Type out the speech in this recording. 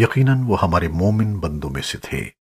یقیناً وہ ہمارے مومن بندوں میں سے تھے۔